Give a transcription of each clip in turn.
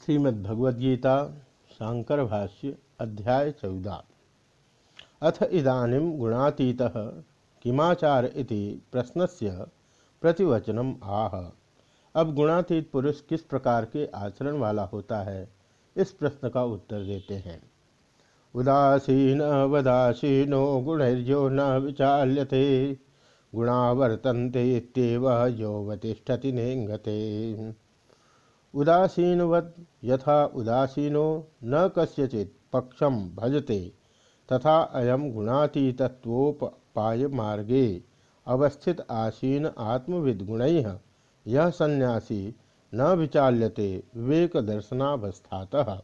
श्रीमद्भगवद्गीता शांकर भाष्य अध्याय चौदह। अथ इदानीं गुणातीत किमाचार इति प्रश्नस्य प्रतिवचनम आह। अब गुणातीत पुरुष किस प्रकार के आचरण वाला होता है, इस प्रश्न का उत्तर देते हैं। उदासीन वदासीनो गुणर्यो न विचाल्यते गुणा वर्तन्ते योवतिष्ठति नेंगते उदासीनवद यथा उदासीनो न कस्यचित पक्षम भजते, तथा अयम गुणातीतत्वोपाय मार्गे अवस्थित आसीन आत्मविद गुण यह सन्यासी न विचाल्यते विवेक दर्शनावस्थातः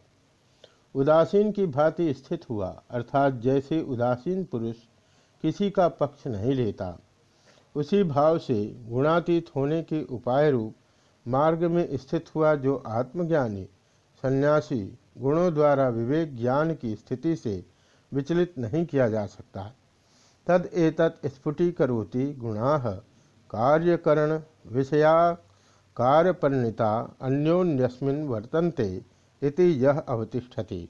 उदासीन की भांति स्थित हुआ, अर्थात जैसे उदासीन पुरुष किसी का पक्ष नहीं लेता, उसी भाव से गुणातीत होने के उपाय रूप मार्ग में स्थित हुआ जो आत्मज्ञानी, सन्यासी गुणों द्वारा विवेक ज्ञान की स्थिति से विचलित नहीं किया जा सकता। तद एतत् स्फुटीकरोति गुणा कार्यकरण विषया कार्यपरिणता अन्योन्यस्मिन् वर्तन्ते इति यह अवतिष्ठति।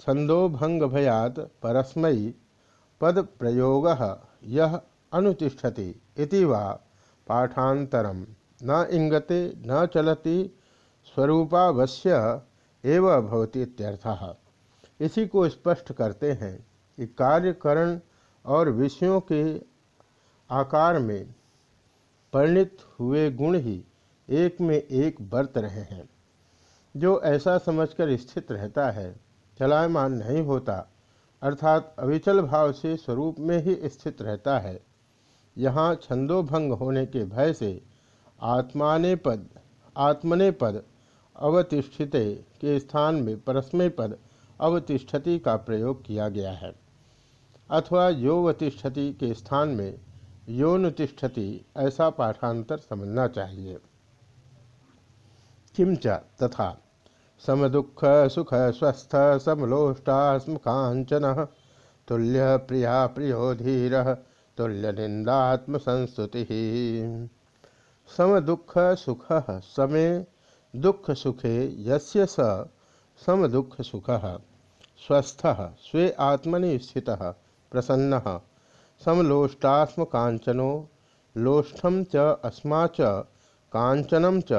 छंदोभंग भयात परस्मयी पद प्रयोग यह अनुतिष्ठति इति वा पाठांतरम न इंगते, न चलती, स्वरूपावश्य एवं भवती इत्यर्थः। इसी को स्पष्ट करते हैं कि कार्यकरण और विषयों के आकार में परिणित हुए गुण ही एक में एक बरत रहे हैं। जो ऐसा समझकर स्थित रहता है, चलायमान नहीं होता, अर्थात अविचल भाव से स्वरूप में ही स्थित रहता है। यहाँ छंदोभंग होने के भय से आत्माने पद, आत्मने पद, अवतिष्ठित के स्थान में परस्मय पद, अवतिष्ठति का प्रयोग किया गया है। अथवा योवतिष्ठति के स्थान में योनुतिष्ठति ऐसा पाठांतर समझना चाहिए। किंच तथा, समदुख, सुख, स्वस्थ समलोष्टास्म कांचन तुल्य, प्रिया, प्रियो, धीर, तुल्य निंदात्म संस्तुति। सम दुख सुख समे दुख सुखे यस्य स सम दुख सुख। स्वस्थ, स्वे आत्मनि स्थित, प्रसन्न। समलोष्टास्म कांचनो लोष्ठम च अस्मा च कांचनम च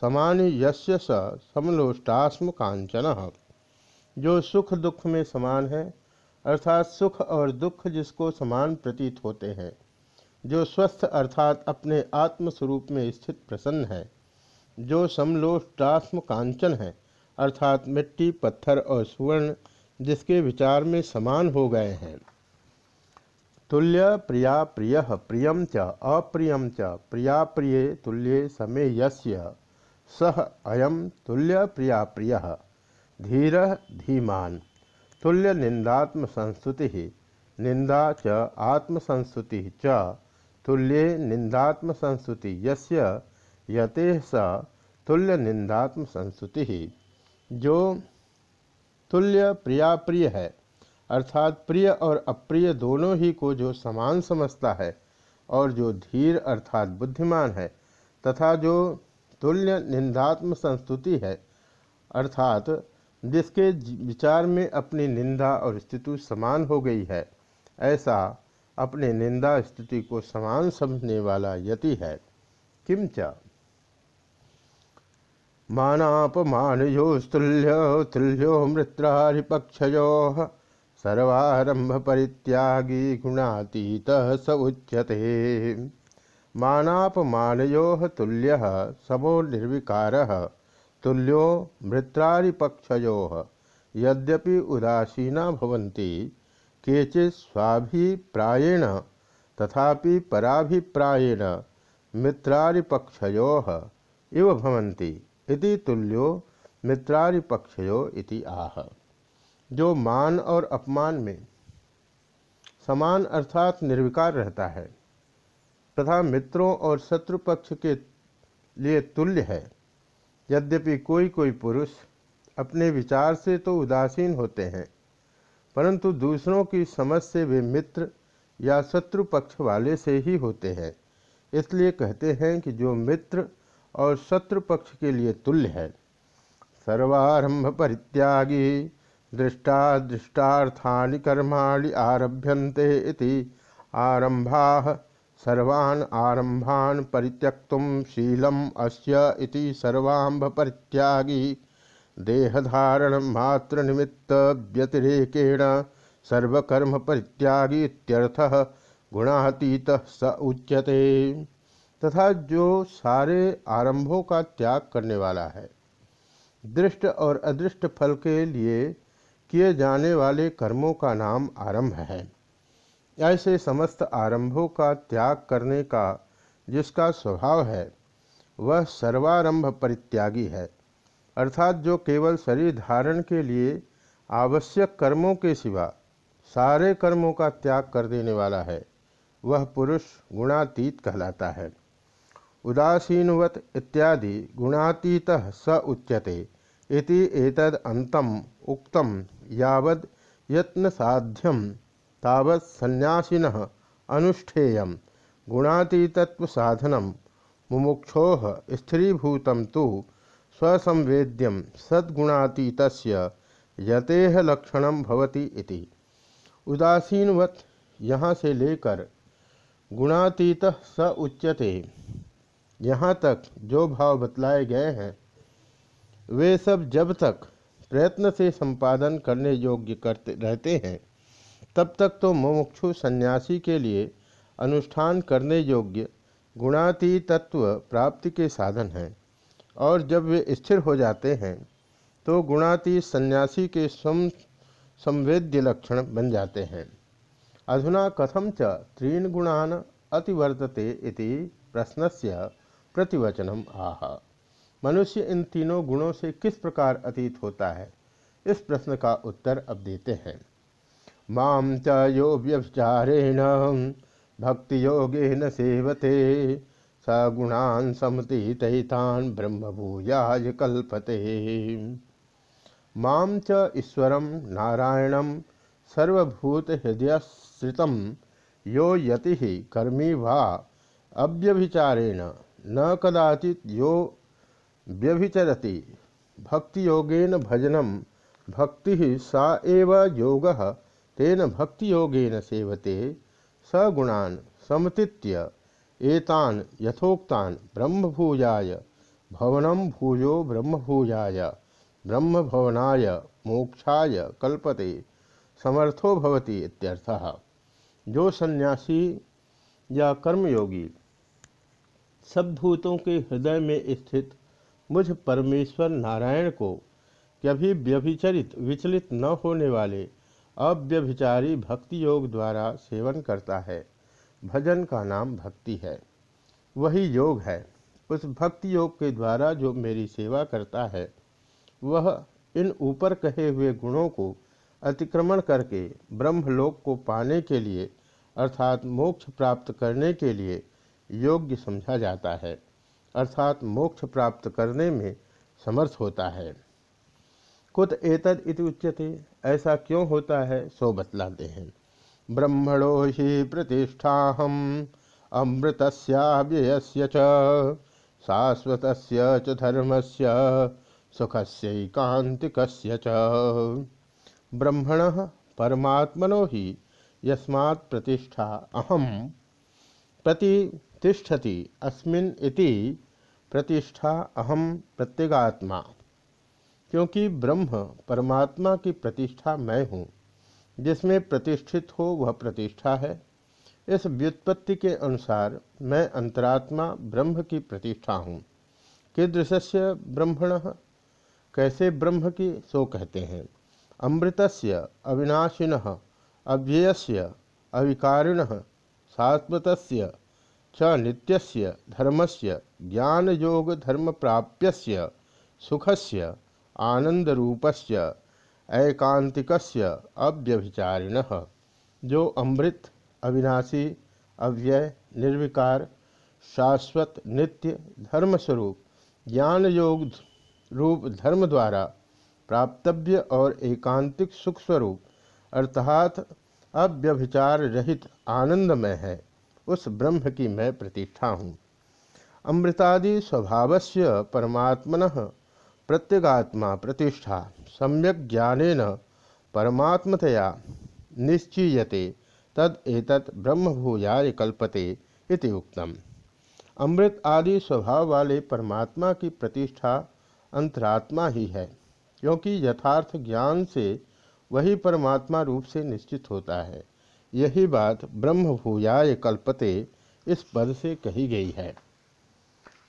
समानि यस्य स समलोष्टास्म कांचन जो सुख दुख में समान है, अर्थात सुख और दुख जिसको समान प्रतीत होते हैं। जो स्वस्थ अर्थात अपने आत्मस्वरूप में स्थित प्रसन्न है, जो समलोष्टात्म कांचन है, अर्थात मिट्टी, पत्थर और सुवर्ण जिसके विचार में समान हो गए हैं। तुल्य प्रिया प्रिय प्रियम च अप्रियम च, प्रिया प्रिय तुल्य समय यस्य सह अयम तुल्य प्रिया प्रिय, धीर धीमान, तुल्य निंदात्म संस्तुति, निंदा च आत्मसंस्तुति च। तुल्य निंदात्म संस्तुति यस्य यते स तुल्य निंदात्म संस्तुति ही जो तुल्य प्रिया प्रिय है, अर्थात प्रिय और अप्रिय दोनों ही को जो समान समझता है और जो धीर अर्थात बुद्धिमान है, तथा जो तुल्य निंदात्म संस्तुति है, अर्थात जिसके विचार में अपनी निंदा और स्थिति समान हो गई है, ऐसा अपने निंदा स्थिति को समान समझने वाला यति है। किंच। मानापमानयोस्तुल्यो तुल्यो मृत्रारिपक्षयो सर्वारंभ परित्यागी गुणातीत स उच्यते। मानापमानयो तुल्य समो निर्विकार तुल्यो मृत्रारिपक्षयो। यद्यपि उदासीना भवन्ति केचि स्वाभिप्राएण तथापि पराभिप्राएण मित्रारिपक्षयो इव भवन्ति तुल्यो मित्रारिपक्षयो इति आह। जो मान और अपमान में समान अर्थात निर्विकार रहता है, तथा मित्रों और शत्रु पक्ष के लिए तुल्य है, यद्यपि कोई कोई पुरुष अपने विचार से तो उदासीन होते हैं परंतु दूसरों की समझ से वे मित्र या शत्रु पक्ष वाले से ही होते हैं। इसलिए कहते हैं कि जो मित्र और शत्रु पक्ष के लिए तुल्य है। सर्वारंभ परित्यागी, दृष्टा दृष्टार्थानि कर्माणि आरभ्यन्ते इति आरंभा सर्वान् आरंभान् परित्यक्तुं शीलम अस्य इति सर्वांभ परित्यागी। देहधारण मात्र निमित्त व्यतिरेकेण सर्वकर्म परित्यागी गुणातीत स उच्यते। तथा जो सारे आरंभों का त्याग करने वाला है, दृष्ट और अदृष्ट फल के लिए किए जाने वाले कर्मों का नाम आरंभ है। ऐसे समस्त आरंभों का त्याग करने का जिसका स्वभाव है, वह सर्वारंभ परित्यागी है। अर्थात जो केवल शरीर धारण के लिए आवश्यक कर्मों के सिवा सारे कर्मों का त्याग कर देने वाला है, वह पुरुष गुणातीत कहलाता है। उदासीनवत इत्यादि गुणातीत स उच्यते, इति एतद अंतम उक्तम यावद यत्न साध्यम तावत सन्यासीन अनुष्ठेय गुणातीतत्व साधनम मुमुक्षो स्त्रीभूत तो स्वसंवेद्यम सद्गुणातीत यतेह लक्षण भवति इति। उदासीनवत यहाँ से लेकर गुणातीत स उच्यते। यहाँ तक जो भाव बतलाए गए हैं, वे सब जब तक प्रयत्न से संपादन करने योग्य करते रहते हैं, तब तक तो मुमुक्षु सन्यासी के लिए अनुष्ठान करने योग्य गुणातीतत्व प्राप्ति के साधन हैं। और जब वे स्थिर हो जाते हैं तो गुणातीत सन्यासी के स्वम संवेद्य लक्षण बन जाते हैं। अधुना कथम च त्रीन गुणान अतिवर्तते इति प्रश्नस्य प्रतिवचनम आह। मनुष्य इन तीनों गुणों से किस प्रकार अतीत होता है? इस प्रश्न का उत्तर अब देते हैं। माम च यो भक्ति योगेन सेवते सगुणान समतीतान ब्रह्म भूयाय कल्पते। माम च ईश्वरम नारायणम सर्वभूत हृदयश्रित यो यति कर्मी वा अव्यभिचारेण। न कदाचित यो व्यभिचरति। भक्ति योगेन भजनम भक्ति सा एव योग, तेन भक्ति योगेन सेवते सगुणान समतीत्य एतान यथोक्तान ब्रह्मभूयाय भवनम भूयो ब्रह्मभूयाय, ब्रह्मभवनाय मोक्षाय कल्पते, समर्थो भवति इत्यर्थः। जो सन्यासी या कर्मयोगी सब भूतों के हृदय में स्थित मुझ परमेश्वर नारायण को कभी व्यभिचरित, विचलित न होने वाले अव्यभिचारी भक्ति योग द्वारा सेवन करता है भजन का नाम भक्ति है। वही योग है। उस भक्ति योग के द्वारा जो मेरी सेवा करता है, वह इन ऊपर कहे हुए गुणों को अतिक्रमण करके ब्रह्मलोक को पाने के लिए अर्थात मोक्ष प्राप्त करने के लिए योग्य समझा जाता है। अर्थात मोक्ष प्राप्त करने में समर्थ होता है। कुत एतद इति उच्यते, ऐसा क्यों होता है सो बतलाते हैं। ब्रह्मणो ही प्रतिष्ठा हम अमृतस्याव्ययस्य च, शाश्वतस्य च धर्मस्य सुखस्यैकान्तिकस्य च। ब्रह्मण परमात्मनो ही यस्मात् प्रतिष्ठा अहम प्रतिष्ठति अस्मिन इति प्रतिष्ठा अहम प्रत्यगात्मा। क्योंकि ब्रह्म परमात्मा की प्रतिष्ठा मैं हूँ। जिसमें प्रतिष्ठित हो वह प्रतिष्ठा है। इस व्युत्पत्ति के अनुसार मैं अंतरात्मा ब्रह्म की प्रतिष्ठा हूँ। कीदृश्य ब्रह्मण? कैसे ब्रह्म की? सो कहते हैं। अमृतस्य अविनाशिन, अव्ययस्य अविकारिण, शाश्वतस्य च नित्यस्य धर्मस्य ज्ञान योग धर्म प्राप्यस्य सुखस्य आनंदरूपस्य ऐकांतिकस्य अव्यभिचारिण, जो अमृत, अविनाशी, अव्यय, निर्विकार, शाश्वत, नित्य, धर्मस्वरूप ज्ञान योग रूप, धर्म द्वारा प्राप्तव्य और एकांतिक सुख स्वरूप अर्थात अव्यभिचार रहित आनंदमय है। उस ब्रह्म की मैं प्रतिष्ठा हूँ। अमृतादि से परमात्मन प्रत्यगात्मा प्रतिष्ठा, सम्यक ज्ञानेन परमात्मतया निश्चीयते, तद एतत् ब्रह्मभूयाय कल्पते इति उक्तम। अमृत आदि स्वभाव वाले परमात्मा की प्रतिष्ठा अंतरात्मा ही है, क्योंकि यथार्थ ज्ञान से वही परमात्मा रूप से निश्चित होता है। यही बात ब्रह्म भूयाय कल्पते इस पद से कही गई है।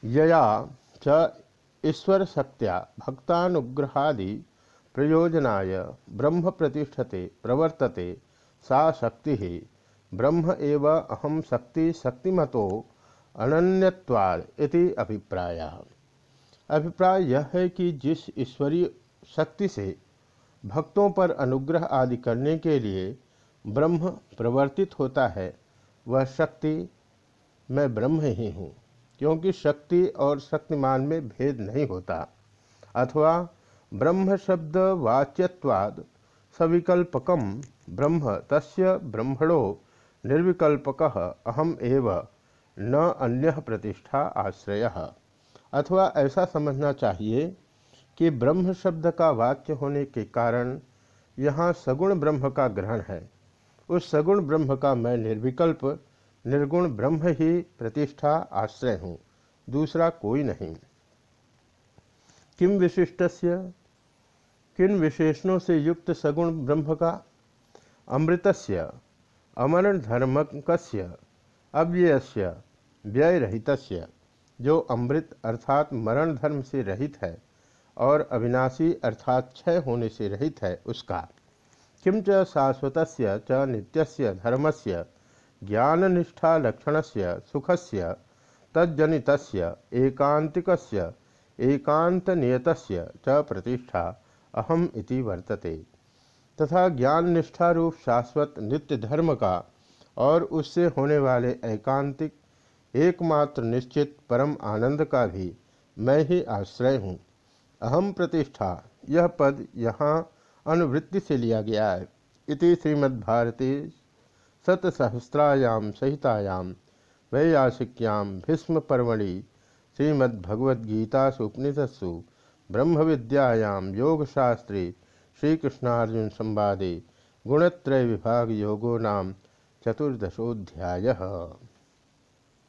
यया च ईश्वर शक्त्या भक्तानुग्रहादि प्रयोजनाय ब्रह्म प्रतिष्ठते प्रवर्तते, सा शक्ति। ही ब्रह्म एव अहम शक्ति, शक्तिमतो अनन्यवाद इति अभिप्राय। अभिप्राय यह है कि जिस ईश्वरीय शक्ति से भक्तों पर अनुग्रह आदि करने के लिए ब्रह्म प्रवर्तित होता है, वह शक्ति मैं ब्रह्म ही हूँ। क्योंकि शक्ति और शक्तिमान में भेद नहीं होता। अथवा ब्रह्म शब्द वाच्यवाद सविकल्पकम ब्रह्म तस्य ब्रह्मणो निर्विकल्पक अहम एव न अन्य प्रतिष्ठा आश्रय। अथवा ऐसा समझना चाहिए कि ब्रह्म शब्द का वाक्य होने के कारण यहाँ सगुण ब्रह्म का ग्रहण है। उस सगुण ब्रह्म का मैं निर्विकल्प निर्गुण ब्रह्म ही प्रतिष्ठा आश्रय हूँ, दूसरा कोई नहीं। किम विशिष्टस्य? किन विशेषणों से युक्त सगुण ब्रह्म का? अमृतस्य, अमरण धर्मकस्य, अव्ययस्य व्यय रहित जो अमृत अर्थात मरण धर्म से रहित है और अविनाशी अर्थात क्षय होने से रहित है, उसका। किम च शाश्वत च नित्यस्य धर्मस्य ज्ञाननिष्ठा लक्षणस्य से तज्जनित एकांतिक एकांत नियतस्य च प्रतिष्ठा अहम इति वर्तते। तथा ज्ञान निष्ठा रूप शाश्वत नित्य धर्म का और उससे होने वाले एकांतिक, एकमात्र निश्चित परम आनंद का भी मैं ही आश्रय हूँ। अहम प्रतिष्ठा, यह पद यहाँ अनुवृत्ति से लिया गया है। इति श्रीमद्भारती शतसहस्रायाम सहितायाम वैयासिक्याम भीष्म पर्वणि श्रीमद्भगवद्गीतासु ब्रह्म विद्यायाम योगशास्त्रे श्रीकृष्णार्जुन संवादे गुणत्रय विभाग योगो नाम चतुर्दशोध्याय